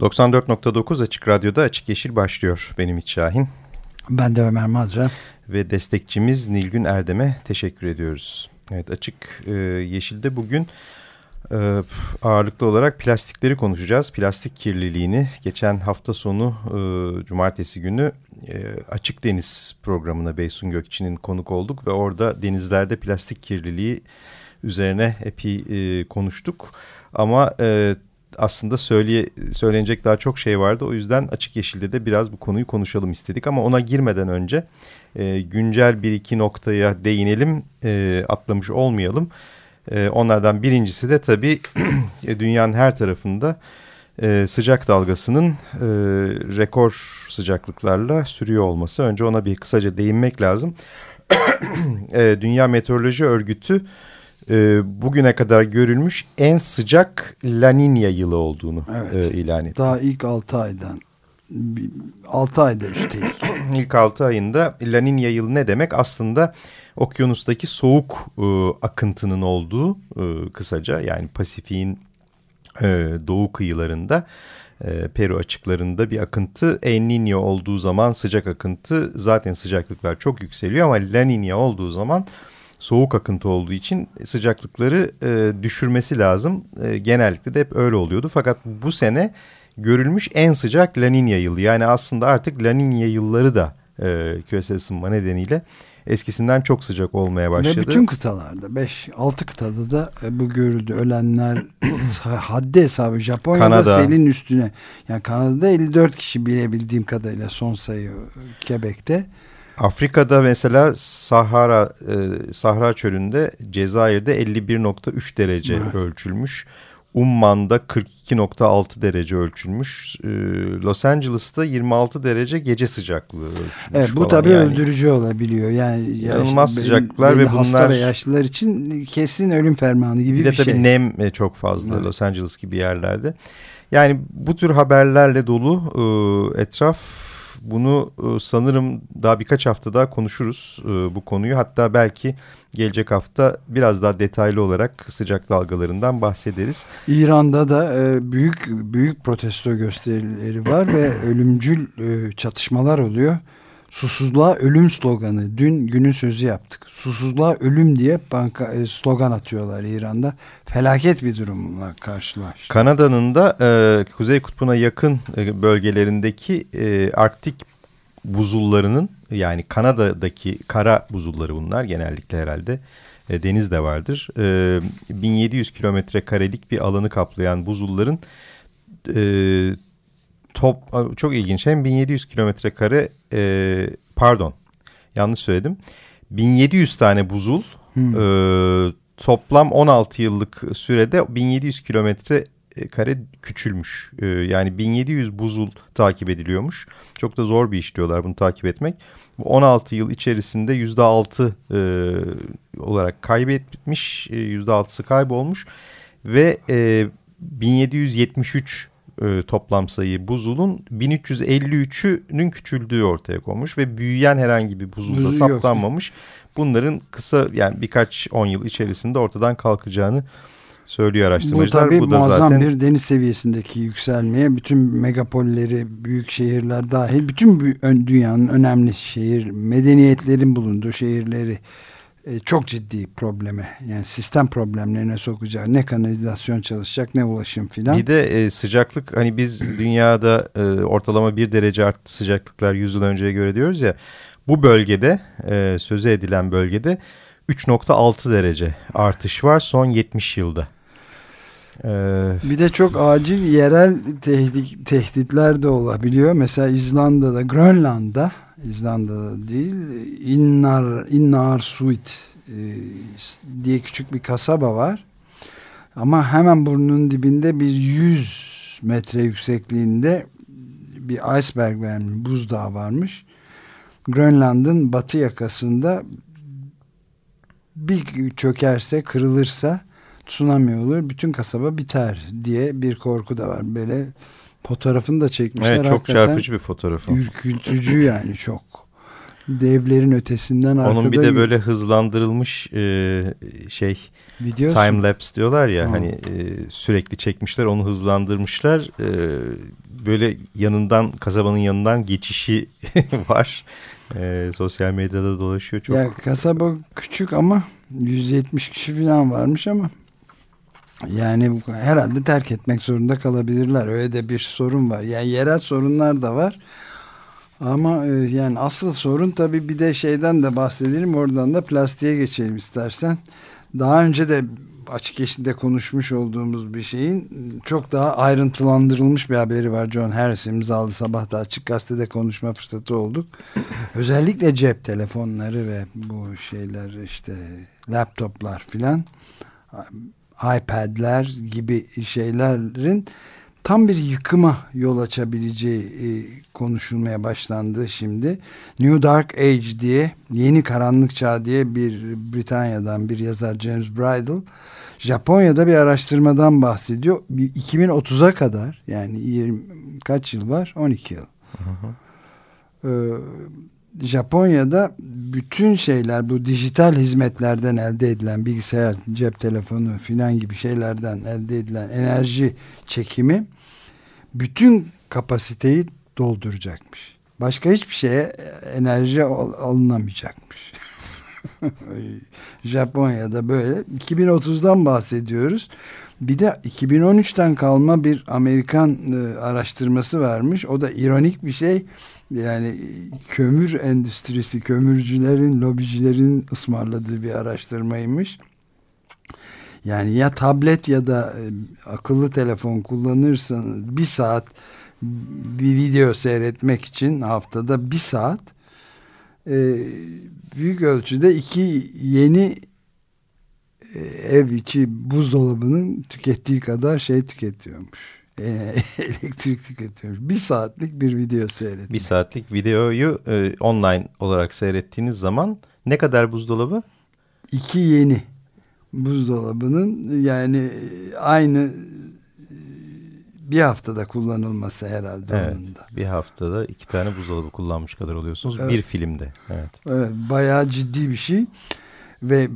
...94.9 Açık Radyo'da Açık Yeşil başlıyor. Benim İç Şahin. Ben de Ömer Madra. Ve destekçimiz Nilgün Erdem'e teşekkür ediyoruz. Evet Açık e, Yeşil'de bugün e, ağırlıklı olarak plastikleri konuşacağız. Plastik kirliliğini geçen hafta sonu e, cumartesi günü e, Açık Deniz programına Beysun Gökçin'in konuk olduk. Ve orada denizlerde plastik kirliliği üzerine epey e, konuştuk. Ama e, aslında söyleye, söylenecek daha çok şey vardı. O yüzden Açık Yeşil'de de biraz bu konuyu konuşalım istedik. Ama ona girmeden önce e, güncel bir iki noktaya değinelim, e, atlamış olmayalım. E, onlardan birincisi de tabii dünyanın her tarafında e, sıcak dalgasının e, rekor sıcaklıklarla sürüyor olması. Önce ona bir kısaca değinmek lazım. e, Dünya Meteoroloji Örgütü e, bugüne kadar görülmüş en sıcak La Nina yılı olduğunu evet. e, ilan etti. Daha ilk 6 aydan 6 ayda üstelik. ilk 6 ayında La Nina yılı ne demek? Aslında okyanustaki soğuk e, akıntının olduğu e, kısaca yani Pasifik'in e, doğu kıyılarında e, Peru açıklarında bir akıntı. El Niño olduğu zaman sıcak akıntı zaten sıcaklıklar çok yükseliyor ama La Nina olduğu zaman soğuk akıntı olduğu için sıcaklıkları e, düşürmesi lazım. E, genellikle de hep öyle oluyordu. Fakat bu sene görülmüş en sıcak La Nina yılı. Yani aslında artık La Nina yılları da e, küresel ısınma nedeniyle eskisinden çok sıcak olmaya başladı. Ve bütün kıtalarda 5-6 kıtada da e, bu görüldü. Ölenler haddi hesabı Japonya'da Kanada. selin üstüne. Yani Kanada'da 54 kişi bilebildiğim kadarıyla son sayı Quebec'te. Afrika'da mesela Sahara e, Sahra çölünde Cezayir'de 51.3 derece evet. ölçülmüş. Umman'da 42.6 derece ölçülmüş. E, Los Angeles'ta 26 derece gece sıcaklığı ölçülmüş Evet bu tabii yani. öldürücü olabiliyor. Yani inanılmaz yaş, sıcaklıklar ve bunlar hasta ve yaşlılar için kesin ölüm fermanı gibi bir, bir şey. Bir de tabii nem e, çok fazla evet. Los Angeles gibi yerlerde. Yani bu tür haberlerle dolu e, etraf bunu e, sanırım daha birkaç hafta daha konuşuruz e, bu konuyu. Hatta belki gelecek hafta biraz daha detaylı olarak sıcak dalgalarından bahsederiz. İran'da da e, büyük büyük protesto gösterileri var ve ölümcül çatışmalar oluyor. Susuzluğa ölüm sloganı. Dün günün sözü yaptık. Susuzluğa ölüm diye banka, slogan atıyorlar İran'da. Felaket bir durumla karşılaş. Kanada'nın da e, Kuzey Kutbu'na yakın e, bölgelerindeki e, Arktik buzullarının yani Kanada'daki kara buzulları bunlar genellikle herhalde e, deniz de vardır. E, 1700 kilometre karelik bir alanı kaplayan buzulların e, top çok ilginç hem 1700 kilometre kare e, pardon yanlış söyledim 1700 tane buzul hmm. e, toplam 16 yıllık sürede 1700 kilometre kare küçülmüş. E, yani 1700 buzul takip ediliyormuş. Çok da zor bir iş diyorlar bunu takip etmek. Bu 16 yıl içerisinde %6 e, olarak kaybetmiş. E, %6'sı kaybolmuş. Ve e, 1773 e, toplam sayı buzulun 1353'ünün küçüldüğü ortaya konmuş ve büyüyen herhangi bir buzulda Buzul saptanmamış. Yok. Bunların kısa yani birkaç on yıl içerisinde ortadan kalkacağını söylüyor araştırmacılar. Bu tabii Bu muazzam zaten... bir deniz seviyesindeki yükselmeye bütün megapolleri, büyük şehirler dahil bütün dünyanın önemli şehir, medeniyetlerin bulunduğu şehirleri e, çok ciddi probleme yani sistem problemlerine sokacak ne kanalizasyon çalışacak ne ulaşım filan. Bir de e, sıcaklık hani biz dünyada e, ortalama bir derece arttı sıcaklıklar 100 yıl önceye göre diyoruz ya bu bölgede e, sözü edilen bölgede 3.6 derece artış var son 70 yılda. Ee, bir de çok acil yerel tehdit, tehditler de olabiliyor. Mesela İzlanda'da, Grönland'da İzlanda'da değil Innar, Innarsuit e, diye küçük bir kasaba var. Ama hemen burnunun dibinde bir 100 metre yüksekliğinde bir iceberg vermiş, buzdağı varmış. Grönland'ın batı yakasında bir çökerse, kırılırsa tsunami olur, bütün kasaba biter diye bir korku da var. Böyle fotoğrafını da çekmişler. Evet, çok Hakikaten çarpıcı bir fotoğraf. Ürkütücü yani çok. Devlerin ötesinden arkada. Onun bir de böyle hızlandırılmış e, şey Videosu. time lapse diyorlar ya Hı. hani e, sürekli çekmişler onu hızlandırmışlar. E, böyle yanından kasabanın yanından geçişi var. E, sosyal medyada dolaşıyor çok. Ya kasaba küçük ama 170 kişi falan varmış ama yani herhalde terk etmek zorunda kalabilirler. Öyle de bir sorun var. Yani yerel sorunlar da var. Ama e, yani asıl sorun tabii bir de şeyden de bahsedelim. Oradan da plastiğe geçelim istersen. Daha önce de açık yeşilde konuşmuş olduğumuz bir şeyin çok daha ayrıntılandırılmış bir haberi var. John Harris imzalı sabah da açık gazetede konuşma fırsatı olduk. Özellikle cep telefonları ve bu şeyler işte laptoplar filan iPad'ler gibi şeylerin tam bir yıkıma yol açabileceği e, konuşulmaya başlandı şimdi. New Dark Age diye yeni karanlık çağ diye bir Britanya'dan bir yazar James Bridle Japonya'da bir araştırmadan bahsediyor. Bir 2030'a kadar yani 20, kaç yıl var? 12 yıl. Ee, Japonya'da bütün şeyler bu dijital hizmetlerden elde edilen bilgisayar, cep telefonu filan gibi şeylerden elde edilen enerji çekimi bütün kapasiteyi dolduracakmış. Başka hiçbir şeye enerji al- alınamayacakmış. Japonya'da böyle 2030'dan bahsediyoruz. Bir de 2013'ten kalma bir Amerikan e, araştırması varmış. O da ironik bir şey. Yani kömür endüstrisi, kömürcülerin, lobicilerin ısmarladığı bir araştırmaymış. Yani ya tablet ya da e, akıllı telefon kullanırsanız bir saat bir video seyretmek için haftada bir saat büyük ölçüde iki yeni e, ev içi buzdolabının tükettiği kadar şey tüketiyormuş. E, elektrik tüketiyormuş. Bir saatlik bir video seyretmek. Bir saatlik videoyu e, online olarak seyrettiğiniz zaman ne kadar buzdolabı? İki yeni buzdolabının yani aynı e, bir haftada kullanılması herhalde Evet. onun da. Bir haftada iki tane buzdolabı kullanmış kadar oluyorsunuz. Evet. Bir filmde. Evet. Evet, bayağı ciddi bir şey. Ve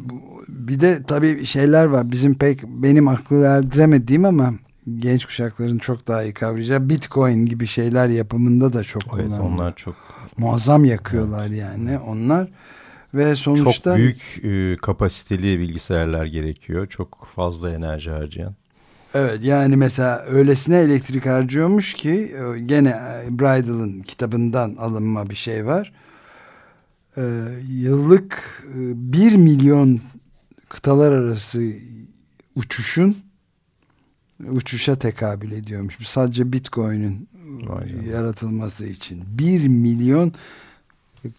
bir de tabii şeyler var. Bizim pek benim aklı erdiremediğim ama genç kuşakların çok daha iyi kavrayacağı Bitcoin gibi şeyler yapımında da çok Evet, kullanılıyor. onlar çok Muazzam yakıyorlar yani onlar. Ve sonuçta çok büyük e, kapasiteli bilgisayarlar gerekiyor. Çok fazla enerji harcayan. Evet yani mesela öylesine elektrik harcıyormuş ki e, gene e, Bridle'ın kitabından alınma bir şey var. Ee, yıllık e, 1 milyon kıtalar arası uçuşun uçuşa tekabül ediyormuş. Sadece Bitcoin'in yaratılması için. 1 milyon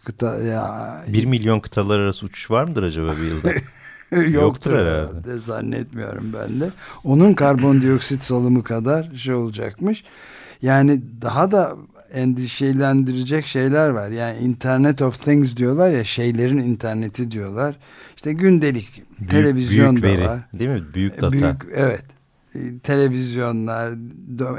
kıta ya 1 milyon kıtalar arası uçuş var mıdır acaba bir yılda? Yoktur, Yoktur herhalde. herhalde. Zannetmiyorum ben de. Onun karbondioksit salımı kadar şey olacakmış. Yani daha da endişelendirecek şeyler var. Yani Internet of Things diyorlar ya şeylerin interneti diyorlar. İşte gündelik Büyük- televizyon büyük da veri, var. Değil mi? Büyük data. Büyük, evet. E, Televizyonlar,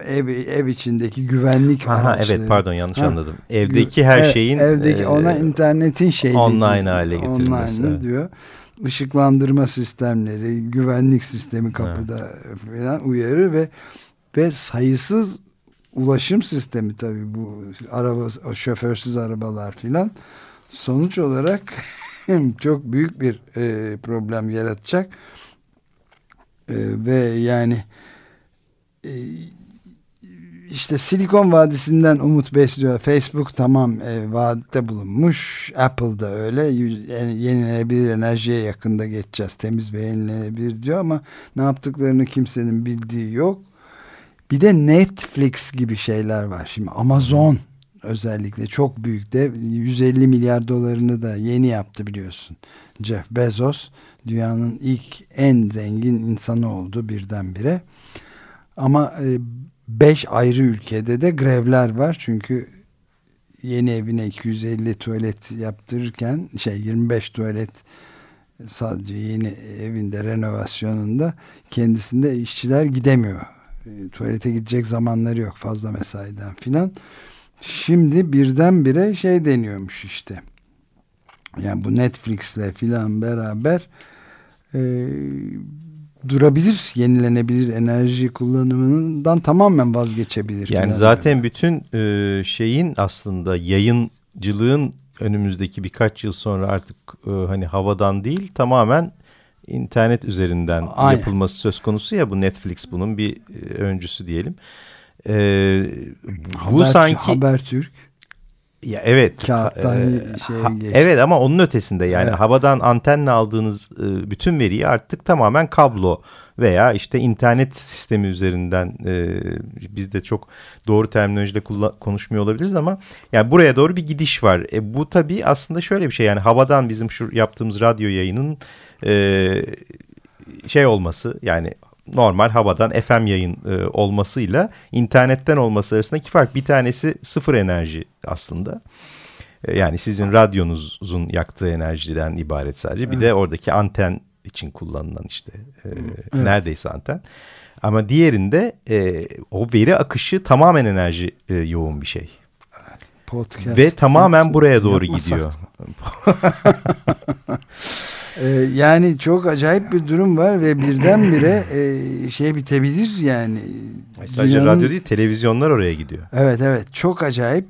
ev, ev içindeki güvenlik Aha, araçları. evet pardon yanlış Ha. anladım. Evdeki her Ev- şeyin evdeki e, ona internetin şeyi online hale getirilmesi, Online evet. Diyor. Işıklandırma sistemleri, güvenlik sistemi kapıda falan uyarı ve ve sayısız ulaşım sistemi tabii bu araba şoförsüz arabalar filan sonuç olarak çok büyük bir e, problem yaratacak E, ve yani e, işte Silikon Vadisi'nden umut besliyor. Facebook tamam e, vaatte bulunmuş. Apple da öyle. Yenilenebilir enerjiye yakında geçeceğiz. Temiz ve yenilenebilir diyor ama ne yaptıklarını kimsenin bildiği yok. Bir de Netflix gibi şeyler var. Şimdi Amazon özellikle çok büyük de 150 milyar dolarını da yeni yaptı biliyorsun. Jeff Bezos dünyanın ilk en zengin insanı oldu birdenbire. Ama e, 5 ayrı ülkede de grevler var. Çünkü yeni evine 250 tuvalet yaptırırken şey 25 tuvalet sadece yeni evinde renovasyonunda kendisinde işçiler gidemiyor. E, tuvalete gidecek zamanları yok fazla mesaiden filan. Şimdi birdenbire şey deniyormuş işte. Yani bu Netflix'le filan beraber e, durabilir, yenilenebilir enerji kullanımından tamamen vazgeçebilir. Yani zaten bütün e, şeyin aslında yayıncılığın önümüzdeki birkaç yıl sonra artık e, hani havadan değil tamamen internet üzerinden Aynen. yapılması söz konusu ya bu Netflix bunun bir e, öncüsü diyelim. E, bu Haber, sanki Habertürk ya evet. Kağıttan e, şeye ha, Evet ama onun ötesinde yani evet. havadan antenle aldığınız e, bütün veriyi artık tamamen kablo veya işte internet sistemi üzerinden e, biz de çok doğru terminolojide konuşmuyor olabiliriz ama yani buraya doğru bir gidiş var. E, bu tabii aslında şöyle bir şey yani havadan bizim şu yaptığımız radyo yayının e, şey olması yani normal havadan FM yayın e, olmasıyla internetten olması arasındaki fark bir tanesi sıfır enerji aslında. E, yani sizin radyonuzun yaktığı enerjiden ibaret sadece. Bir evet. de oradaki anten için kullanılan işte e, evet. neredeyse anten. Ama diğerinde e, o veri akışı tamamen enerji e, yoğun bir şey. Podcast Ve tamamen buraya doğru gidiyor. Ee, yani çok acayip bir durum var ve birdenbire e, şey bitebilir yani. Sadece Dünyanın... radyo değil televizyonlar oraya gidiyor. Evet evet çok acayip.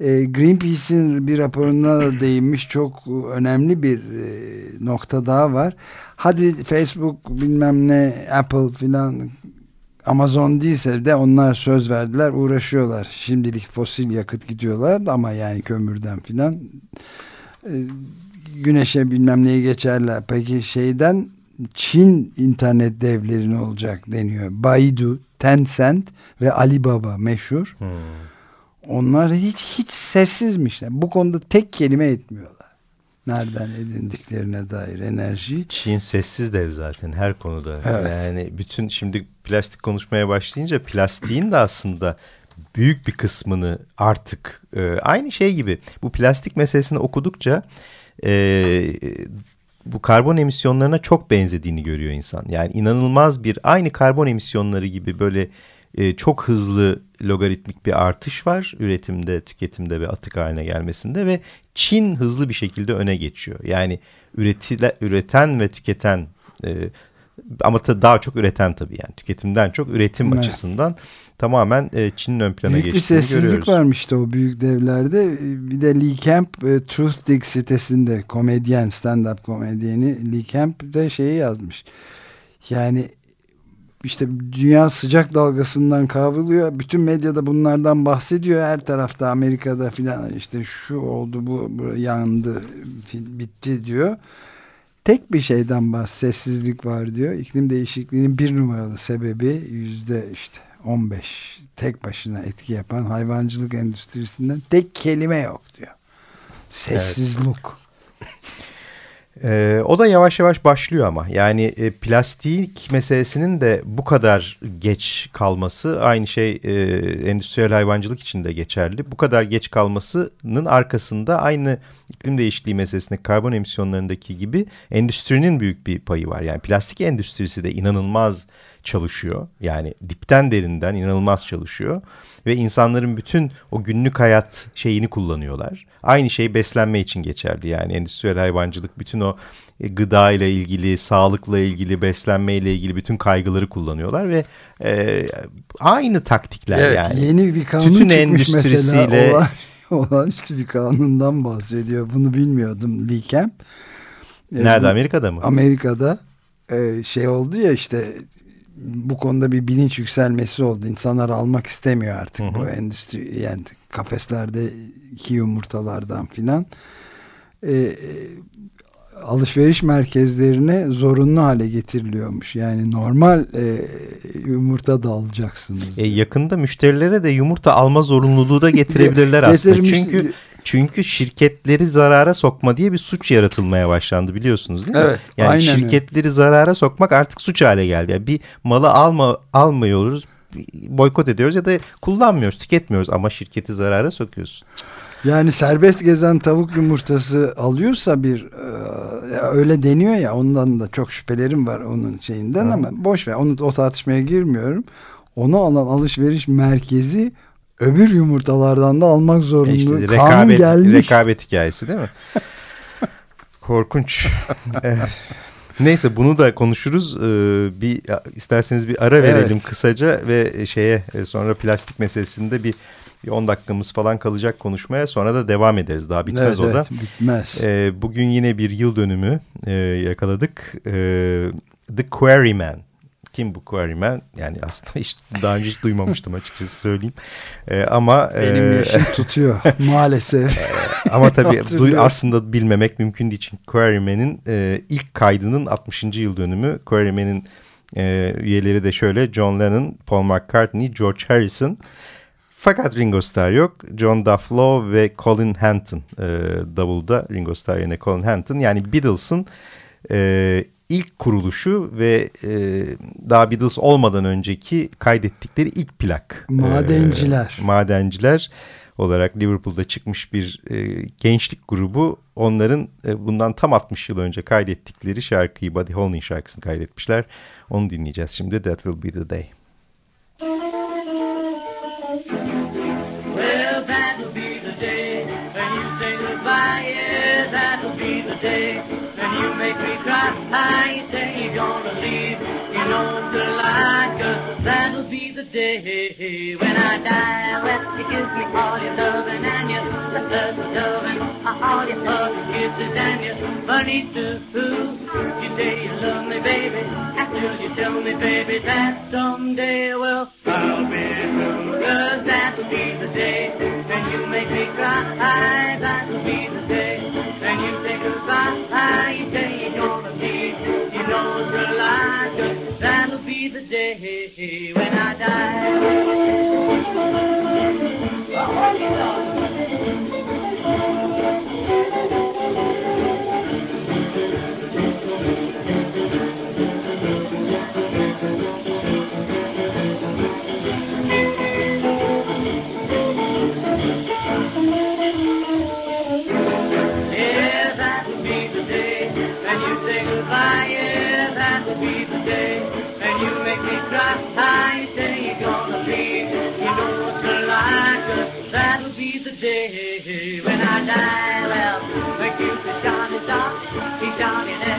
E, Greenpeace'in bir raporuna da değinmiş çok önemli bir e, nokta daha var. Hadi Facebook bilmem ne Apple filan Amazon değilse de onlar söz verdiler uğraşıyorlar. Şimdilik fosil yakıt gidiyorlar ama yani kömürden filan. E, güneşe bilmem neyi geçerler. Peki şeyden Çin internet devleri ne olacak deniyor. Baidu, Tencent ve Alibaba meşhur. Hmm. Onlar hiç hiç sessizmişler. Bu konuda tek kelime etmiyorlar. Nereden edindiklerine dair enerji. Çin sessiz dev zaten her konuda. Evet. Yani bütün şimdi plastik konuşmaya başlayınca plastiğin de aslında büyük bir kısmını artık e, aynı şey gibi bu plastik meselesini okudukça e, bu karbon emisyonlarına çok benzediğini görüyor insan. Yani inanılmaz bir aynı karbon emisyonları gibi böyle e, çok hızlı logaritmik bir artış var üretimde, tüketimde ve atık haline gelmesinde ve Çin hızlı bir şekilde öne geçiyor. Yani üretile, üreten ve tüketen e, ama daha çok üreten tabii yani tüketimden çok üretim evet. açısından tamamen e, Çin'in ön plana büyük geçtiğini görüyoruz. Büyük bir sessizlik varmıştı o büyük devlerde. Bir de Lee Camp e, Truth Dig sitesinde komedyen, stand-up komedyeni Lee Camp de şeyi yazmış. Yani işte dünya sıcak dalgasından kavruluyor. Bütün medyada bunlardan bahsediyor. Her tarafta Amerika'da filan işte şu oldu bu, bu yandı bitti diyor. Tek bir şeyden bahs sessizlik var diyor. İklim değişikliğinin bir numaralı sebebi yüzde işte 15 tek başına etki yapan hayvancılık endüstrisinden tek kelime yok diyor. Sessizlik. Evet. Ee, o da yavaş yavaş başlıyor ama yani e, plastik meselesinin de bu kadar geç kalması aynı şey e, endüstriyel hayvancılık için de geçerli. Bu kadar geç kalmasının arkasında aynı iklim değişikliği meselesinde karbon emisyonlarındaki gibi endüstrinin büyük bir payı var. Yani plastik endüstrisi de inanılmaz çalışıyor. Yani dipten derinden inanılmaz çalışıyor. Ve insanların bütün o günlük hayat şeyini kullanıyorlar. Aynı şey beslenme için geçerli. Yani endüstriyel hayvancılık bütün o e, gıda ile ilgili, sağlıkla ilgili, beslenme ile ilgili bütün kaygıları kullanıyorlar ve e, aynı taktikler evet, yani. Yeni bir kanun Tütün endüstrisiyle mesela olağanüstü bir kanundan bahsediyor. Bunu bilmiyordum Lee Camp. Nerede Amerika'da mı? Amerika'da e, şey oldu ya işte bu konuda bir bilinç yükselmesi oldu. İnsanlar almak istemiyor artık hı hı. bu endüstri yani kafeslerde iki yumurtalardan filan. E, alışveriş merkezlerine zorunlu hale getiriliyormuş. Yani normal e, yumurta da alacaksınız. E, yakında müşterilere de yumurta alma zorunluluğu da getirebilirler aslında. Çünkü çünkü şirketleri zarara sokma diye bir suç yaratılmaya başlandı biliyorsunuz değil mi? Evet. Yani aynen şirketleri öyle. zarara sokmak artık suç hale geldi. Yani bir malı alma almıyoruz boykot ediyoruz ya da kullanmıyoruz, tüketmiyoruz ama şirketi zarara sokuyorsun. Yani serbest gezen tavuk yumurtası alıyorsa bir e, öyle deniyor ya ondan da çok şüphelerim var onun şeyinden Hı. ama boş ver onu o tartışmaya girmiyorum. Onu alan alışveriş merkezi öbür yumurtalardan da almak zorunda. E işte, rekabet, gelmiş. rekabet hikayesi değil mi? Korkunç. evet. Neyse bunu da konuşuruz. Ee, bir isterseniz bir ara verelim evet. kısaca ve şeye e, sonra plastik meselesinde bir bir 10 dakikamız falan kalacak konuşmaya. Sonra da devam ederiz. Daha bitmez evet, o da. Evet, bitmez. Ee, bugün yine bir yıl dönümü e, yakaladık. E, The Quarryman. Kim bu Quarryman? Yani aslında hiç daha önce hiç duymamıştım açıkçası söyleyeyim. Ee, ama benim e, yaşım tutuyor maalesef. ama tabii duy, aslında bilmemek mümkün değil. Çünkü Quarryman'in e, ilk kaydının 60. yıl dönümü. Quarryman'in e, üyeleri de şöyle John Lennon, Paul McCartney, George Harrison fakat Ringo Starr yok. John Dufflow ve Colin Hanton e, davulda. Ringo Starr yerine Colin Hanton. Yani Beatles'ın e, ilk kuruluşu ve e, daha Beatles olmadan önceki kaydettikleri ilk plak. Madenciler. E, madenciler olarak Liverpool'da çıkmış bir e, gençlik grubu. Onların e, bundan tam 60 yıl önce kaydettikleri şarkıyı Buddy Holly şarkısını kaydetmişler. Onu dinleyeceğiz şimdi. That Will Be The Day. day when you make me cry. You're gonna leave, you know a lie, cause that'll be the day when I die. Well, you give me all your loving and your loving, all your hugs, kisses and your money too. You say you love me, baby, until you tell me, baby, that someday, well, I'll be through. Cause that'll be the day when you make me cry. That'll be the day when you say goodbye. You say you're gonna That'll be the day when I die.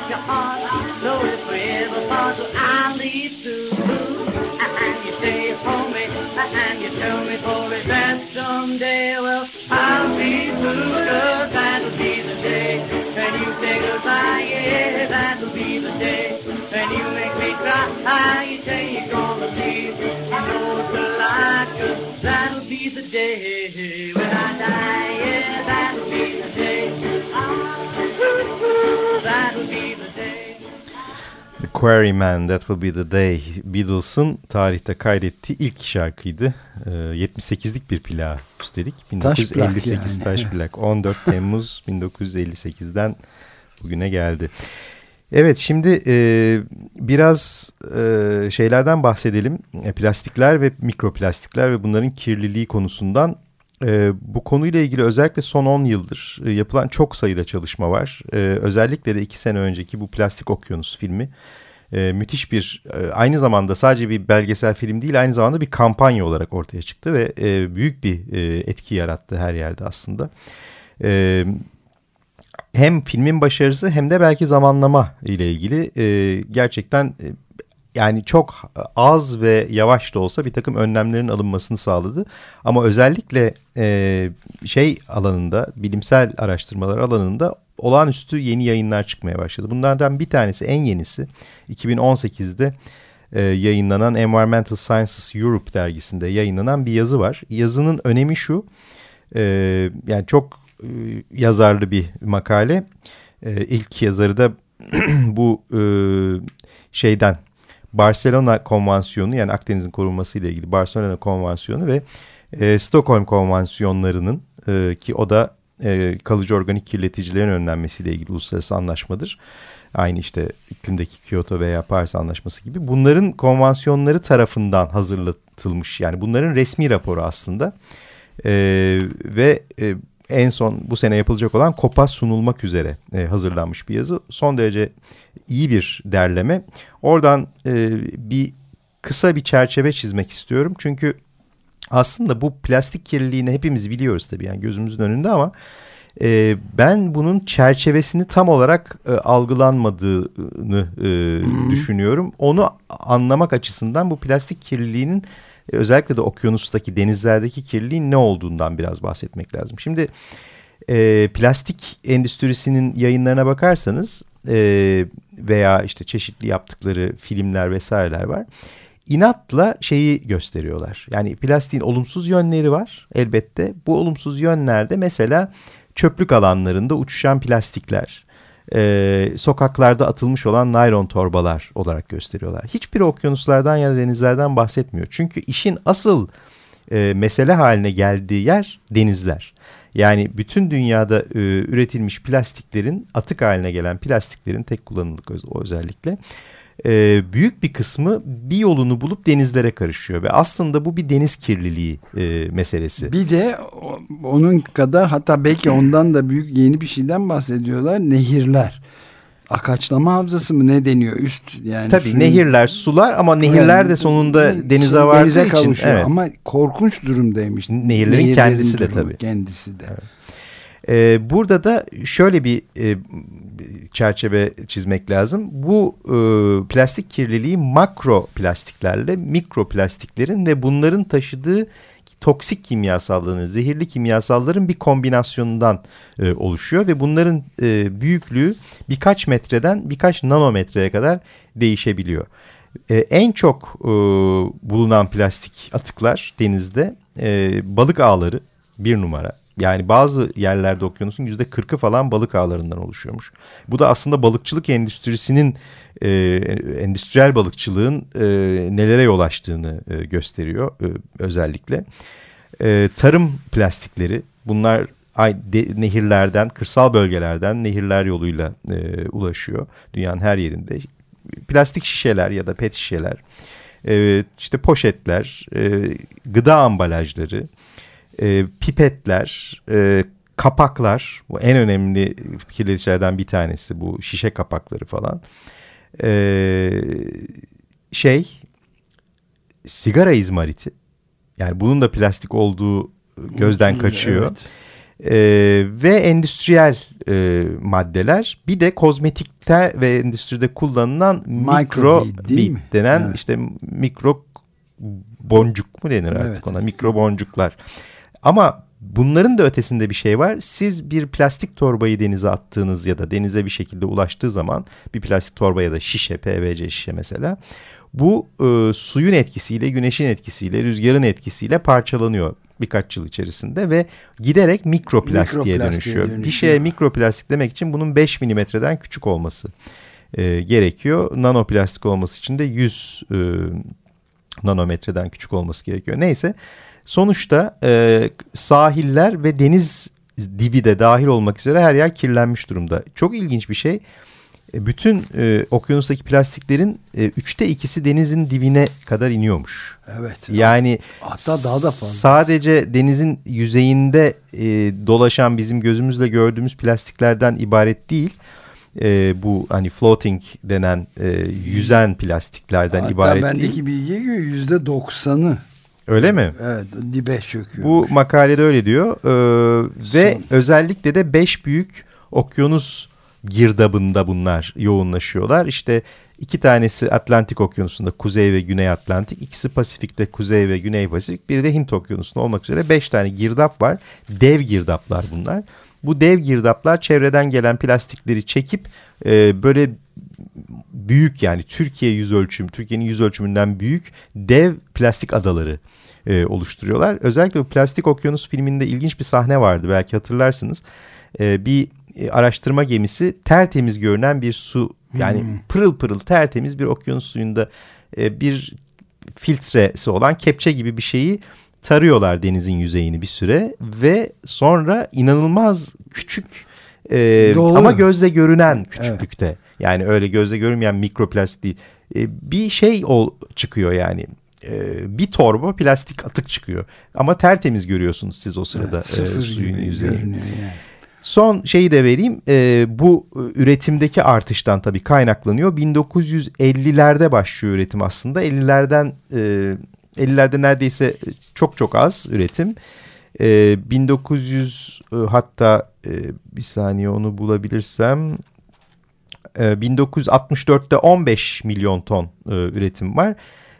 your heart. So if we ever part, so I leave too. And you stay for me, and you tell me for it that someday, well, I'll be through. Cause that'll be the day when you say goodbye. Yeah, that'll be the day when you make me cry. You say you're gonna leave. You know Quarryman, That Will Be The Day Beatles'ın tarihte kaydettiği ilk şarkıydı. Ee, 78'lik bir plak üstelik. 1958 taş plak, yani. plak. 14 Temmuz 1958'den bugüne geldi. Evet şimdi e, biraz e, şeylerden bahsedelim. E, plastikler ve mikroplastikler ve bunların kirliliği konusundan. E, bu konuyla ilgili özellikle son 10 yıldır e, yapılan çok sayıda çalışma var. E, özellikle de 2 sene önceki bu Plastik Okyanus filmi e, müthiş bir e, aynı zamanda sadece bir belgesel film değil aynı zamanda bir kampanya olarak ortaya çıktı ve e, büyük bir e, etki yarattı her yerde aslında. E, hem filmin başarısı hem de belki zamanlama ile ilgili e, gerçekten e, yani çok az ve yavaş da olsa bir takım önlemlerin alınmasını sağladı. Ama özellikle e, şey alanında bilimsel araştırmalar alanında olağanüstü yeni yayınlar çıkmaya başladı. Bunlardan bir tanesi en yenisi 2018'de e, yayınlanan Environmental Sciences Europe dergisinde yayınlanan bir yazı var. Yazının önemi şu e, yani çok e, yazarlı bir makale. E, ilk yazarı da bu e, şeyden Barcelona Konvansiyonu yani Akdeniz'in korunması ile ilgili Barcelona Konvansiyonu ve e, Stockholm Konvansiyonlarının e, ki o da e, kalıcı organik kirleticilerin önlenmesiyle ilgili uluslararası anlaşmadır. Aynı işte iklimdeki Kyoto veya Paris Anlaşması gibi. Bunların konvansiyonları tarafından hazırlatılmış. Yani bunların resmi raporu aslında. E, ve e, en son bu sene yapılacak olan COP'a sunulmak üzere e, hazırlanmış bir yazı. Son derece iyi bir derleme. Oradan e, bir kısa bir çerçeve çizmek istiyorum. Çünkü aslında bu plastik kirliliğini hepimiz biliyoruz tabii yani gözümüzün önünde ama e, ben bunun çerçevesini tam olarak e, algılanmadığını e, hmm. düşünüyorum. Onu anlamak açısından bu plastik kirliliğinin e, özellikle de okyanustaki denizlerdeki kirliliğin ne olduğundan biraz bahsetmek lazım. Şimdi e, plastik endüstrisinin yayınlarına bakarsanız e, veya işte çeşitli yaptıkları filmler vesaireler var inatla şeyi gösteriyorlar. Yani plastiğin olumsuz yönleri var elbette. Bu olumsuz yönlerde mesela çöplük alanlarında uçuşan plastikler, e, sokaklarda atılmış olan naylon torbalar olarak gösteriyorlar. Hiçbir okyanuslardan ya da denizlerden bahsetmiyor. Çünkü işin asıl e, mesele haline geldiği yer denizler. Yani bütün dünyada e, üretilmiş plastiklerin atık haline gelen plastiklerin tek kullanımlık öz özellikle e, büyük bir kısmı bir yolunu bulup denizlere karışıyor ve aslında bu bir deniz kirliliği e, meselesi. Bir de onun kadar hatta belki ondan da büyük yeni bir şeyden bahsediyorlar nehirler. Akaçlama havzası mı ne deniyor üst yani Tabii suyun... nehirler sular ama nehirler yani, de sonunda ne, denize vardığı denize için evet. ama korkunç durumdaymış. Nehirlerin, Nehirlerin kendisi de tabii. Kendisi de. Evet. Ee, burada da şöyle bir e, çerçeve çizmek lazım. Bu e, plastik kirliliği makro plastiklerle mikroplastiklerin ve bunların taşıdığı toksik kimyasalların, zehirli kimyasalların bir kombinasyonundan e, oluşuyor ve bunların büyüklüğü birkaç metreden birkaç nanometreye kadar değişebiliyor. En çok bulunan plastik atıklar denizde balık ağları bir numara. Yani bazı yerlerde okyanusun yüzde kırkı falan balık ağlarından oluşuyormuş. Bu da aslında balıkçılık endüstrisinin, e, endüstriyel balıkçılığın e, nelere yol açtığını e, gösteriyor e, özellikle. E, tarım plastikleri bunlar de, nehirlerden, kırsal bölgelerden nehirler yoluyla e, ulaşıyor dünyanın her yerinde. Plastik şişeler ya da pet şişeler, e, işte poşetler, e, gıda ambalajları, e, pipetler, e, kapaklar bu en önemli kirleticilerden bir tanesi bu şişe kapakları falan. E, şey sigara izmariti yani bunun da plastik olduğu gözden kaçıyor. Evet. Ee, ve endüstriyel e, maddeler bir de kozmetikte ve endüstride kullanılan mikro bit denen evet. işte mikro boncuk mu denir artık evet. ona mikro boncuklar. Ama bunların da ötesinde bir şey var. Siz bir plastik torbayı denize attığınız ya da denize bir şekilde ulaştığı zaman bir plastik torba ya da şişe, PVC şişe mesela bu e, suyun etkisiyle, güneşin etkisiyle, rüzgarın etkisiyle parçalanıyor birkaç yıl içerisinde ve giderek mikroplastiğe, mikroplastiğe dönüşüyor. dönüşüyor. Bir şeye mikroplastik demek için bunun 5 milimetreden küçük olması e, gerekiyor. Nanoplastik olması için de 100 e, nanometreden küçük olması gerekiyor. Neyse Sonuçta e, sahiller ve deniz dibi de dahil olmak üzere her yer kirlenmiş durumda. Çok ilginç bir şey. E, bütün e, okyanustaki plastiklerin e, üçte ikisi denizin dibine kadar iniyormuş. Evet. Yani hatta daha da fazla. Sadece denizin yüzeyinde e, dolaşan bizim gözümüzle gördüğümüz plastiklerden ibaret değil. E, bu hani floating denen e, yüzen plastiklerden hatta ibaret değil. Hatta bendeki bilgiye göre yüzde doksanı Öyle mi? Evet dibe çöküyor. Bu makalede öyle diyor ee, ve Son. özellikle de beş büyük okyanus girdabında bunlar yoğunlaşıyorlar. İşte iki tanesi Atlantik Okyanusu'nda Kuzey ve Güney Atlantik, ikisi Pasifik'te Kuzey ve Güney Pasifik, biri de Hint Okyanusu'nda olmak üzere beş tane girdap var. Dev girdaplar bunlar. Bu dev girdaplar çevreden gelen plastikleri çekip e, böyle büyük yani Türkiye yüz ölçüm, Türkiye'nin yüz ölçümünden büyük dev plastik adaları e, oluşturuyorlar. Özellikle bu Plastik Okyanus filminde ilginç bir sahne vardı belki hatırlarsınız. E, bir e, araştırma gemisi tertemiz görünen bir su yani hmm. pırıl pırıl tertemiz bir okyanus suyunda e, bir filtresi olan kepçe gibi bir şeyi tarıyorlar denizin yüzeyini bir süre ve sonra inanılmaz küçük e, ama gözle görünen küçüklükte evet. yani öyle gözle görünmeyen mikroplastik değil e, bir şey ol, çıkıyor yani e, bir torba plastik atık çıkıyor ama tertemiz görüyorsunuz siz o sırada evet, e, suyun yüzeyini. Yani. Son şeyi de vereyim. E, bu üretimdeki artıştan tabii kaynaklanıyor. 1950'lerde başlıyor üretim aslında. 50'lerden e, 50'lerde neredeyse çok çok az üretim. E, 1900 e, hatta e, bir saniye onu bulabilirsem e, 1964'te 15 milyon ton e, üretim var.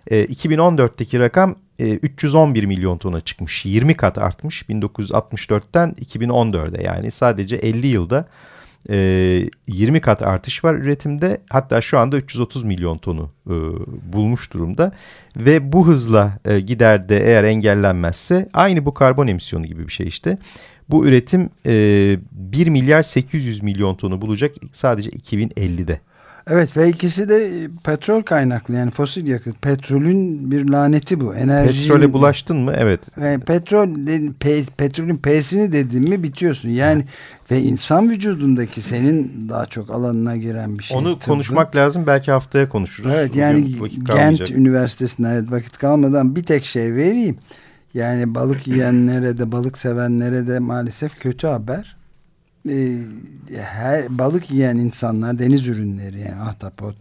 E, 2014'teki rakam e, 311 milyon tona çıkmış. 20 kat artmış 1964'ten 2014'e yani sadece 50 yılda e, 20 kat artış var üretimde. Hatta şu anda 330 milyon tonu e, bulmuş durumda. Ve bu hızla e, gider de eğer engellenmezse aynı bu karbon emisyonu gibi bir şey işte. Bu üretim e, 1 milyar 800 milyon tonu bulacak sadece 2050'de. Evet ve ikisi de petrol kaynaklı yani fosil yakıt. Petrolün bir laneti bu. Enerji. Petrole bulaştın mı? Evet. Yani petrol pe, petrolün P'sini dedin mi bitiyorsun. Yani ve insan vücudundaki senin daha çok alanına giren bir şey. Onu tıbbı. konuşmak lazım. Belki haftaya konuşuruz. Evet yani Gent Üniversitesi'nde evet, vakit kalmadan bir tek şey vereyim. Yani balık yiyenlere de balık sevenlere de maalesef kötü haber e, her balık yiyen insanlar deniz ürünleri yani ahtapot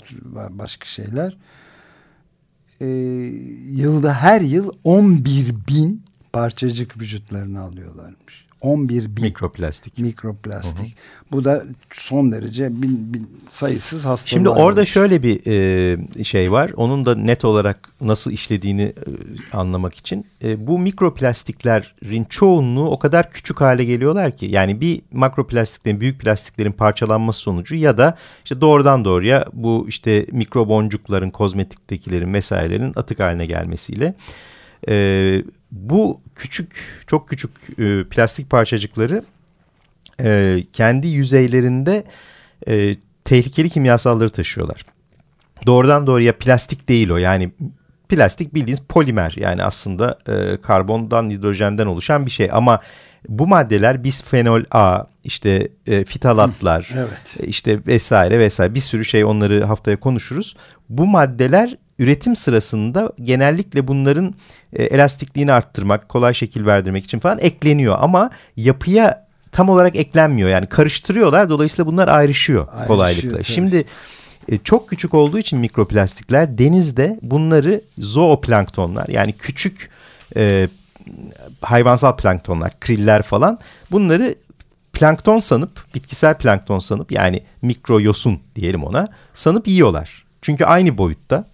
başka şeyler e, yılda her yıl 11 bin parçacık vücutlarını alıyorlarmış. 11 bin mikroplastik. Mikroplastik. Hı hı. Bu da son derece bin, bin, sayısız hastalık. Şimdi orada şöyle bir e, şey var. Onun da net olarak nasıl işlediğini e, anlamak için. E, bu mikroplastiklerin çoğunluğu o kadar küçük hale geliyorlar ki. Yani bir makroplastiklerin, büyük plastiklerin parçalanması sonucu ya da işte doğrudan doğruya bu işte mikroboncukların, kozmetiktekilerin vesairelerin atık haline gelmesiyle e, bu küçük, çok küçük e, plastik parçacıkları e, kendi yüzeylerinde e, tehlikeli kimyasalları taşıyorlar. Doğrudan doğruya plastik değil o yani plastik bildiğiniz polimer yani aslında e, karbondan hidrojenden oluşan bir şey ama bu maddeler bisfenol A, işte e, fitalatlar, evet. E, işte vesaire vesaire bir sürü şey onları haftaya konuşuruz. Bu maddeler üretim sırasında genellikle bunların e, elastikliğini arttırmak, kolay şekil verdirmek için falan ekleniyor. Ama yapıya tam olarak eklenmiyor. Yani karıştırıyorlar. Dolayısıyla bunlar ayrışıyor, ayrışıyor kolaylıkla. Tabii. Şimdi e, çok küçük olduğu için mikroplastikler denizde bunları zooplanktonlar yani küçük e, hayvansal planktonlar, kriller falan bunları plankton sanıp, bitkisel plankton sanıp yani mikro yosun diyelim ona sanıp yiyorlar. Çünkü aynı boyutta.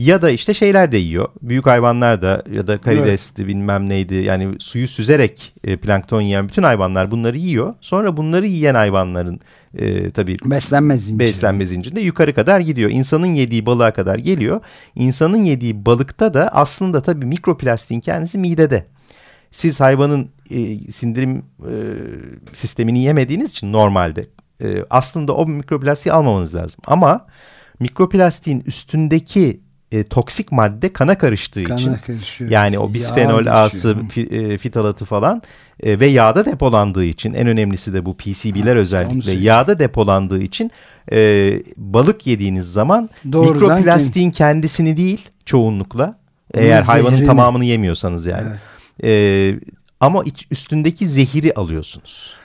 Ya da işte şeyler de yiyor. Büyük hayvanlar da ya da karidesti evet. bilmem neydi. Yani suyu süzerek e, plankton yiyen bütün hayvanlar bunları yiyor. Sonra bunları yiyen hayvanların e, tabii beslenme zinciri. beslenme zincirinde yukarı kadar gidiyor. İnsanın yediği balığa kadar geliyor. İnsanın yediği balıkta da aslında tabii mikroplastiğin kendisi midede. Siz hayvanın e, sindirim e, sistemini yemediğiniz için normalde e, aslında o mikroplastiği almamanız lazım. Ama mikroplastiğin üstündeki e, toksik madde kana karıştığı kana için karışıyor. yani o bisfenol A'sı e, fitalatı falan e, ve yağda depolandığı için en önemlisi de bu PCB'ler ha, özellikle yağda depolandığı için e, balık yediğiniz zaman Doğrudan mikroplastiğin kendisini değil çoğunlukla eğer hayvanın zehrini. tamamını yemiyorsanız yani. Evet. E, ama iç, üstündeki zehiri alıyorsunuz.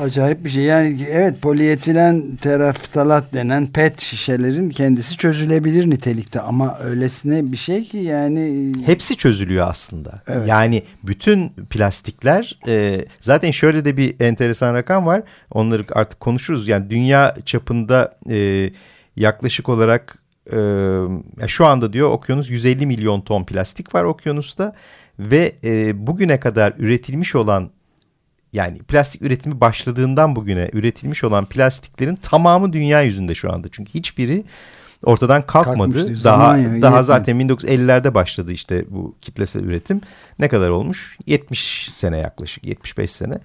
Acayip bir şey. Yani evet polietilen teraftalat denen pet şişelerin kendisi çözülebilir nitelikte ama öylesine bir şey ki yani... Hepsi çözülüyor aslında. Evet. Yani bütün plastikler e, zaten şöyle de bir enteresan rakam var. Onları artık konuşuruz. Yani dünya çapında e, yaklaşık olarak e, şu anda diyor okyanus 150 milyon ton plastik var okyanusta ve e, bugüne kadar üretilmiş olan yani plastik üretimi başladığından bugüne üretilmiş olan plastiklerin tamamı dünya yüzünde şu anda. Çünkü hiçbiri ortadan kalkmadı. Daha ya, daha zaten 1950'lerde başladı işte bu kitlesel üretim. Ne kadar olmuş? 70 sene yaklaşık 75 sene.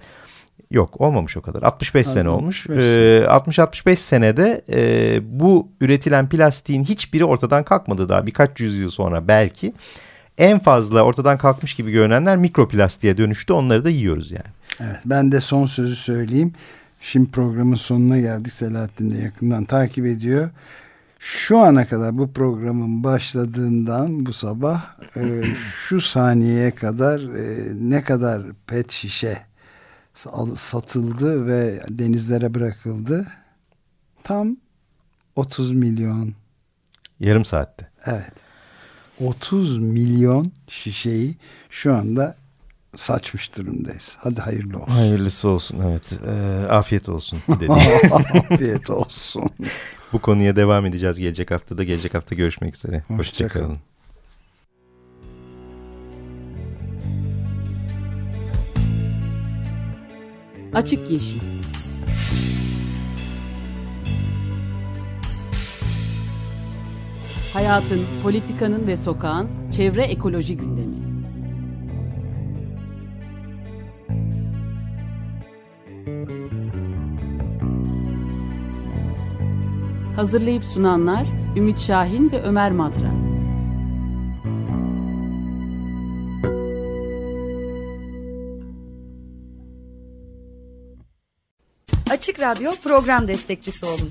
Yok olmamış o kadar. 65 sene olmuş. 60-65 ee, senede e, bu üretilen plastiğin hiçbiri ortadan kalkmadı daha birkaç yüzyıl sonra belki. En fazla ortadan kalkmış gibi görünenler mikroplastiğe dönüştü. Onları da yiyoruz yani. Evet, ben de son sözü söyleyeyim. Şimdi programın sonuna geldik. Selahattin de yakından takip ediyor. Şu ana kadar bu programın başladığından bu sabah e, şu saniyeye kadar e, ne kadar pet şişe satıldı ve denizlere bırakıldı? Tam 30 milyon. Yarım saatte. Evet. 30 milyon şişeyi şu anda saçmış durumdayız. Hadi hayırlı olsun. Hayırlısı olsun evet. Ee, afiyet olsun. afiyet olsun. Bu konuya devam edeceğiz gelecek haftada. Gelecek hafta görüşmek üzere. Hoşçakalın. Hoşça Açık Yeşil Hayatın, politikanın ve sokağın çevre ekoloji gündemi. Hazırlayıp sunanlar Ümit Şahin ve Ömer Madra. Açık Radyo program destekçisi olun.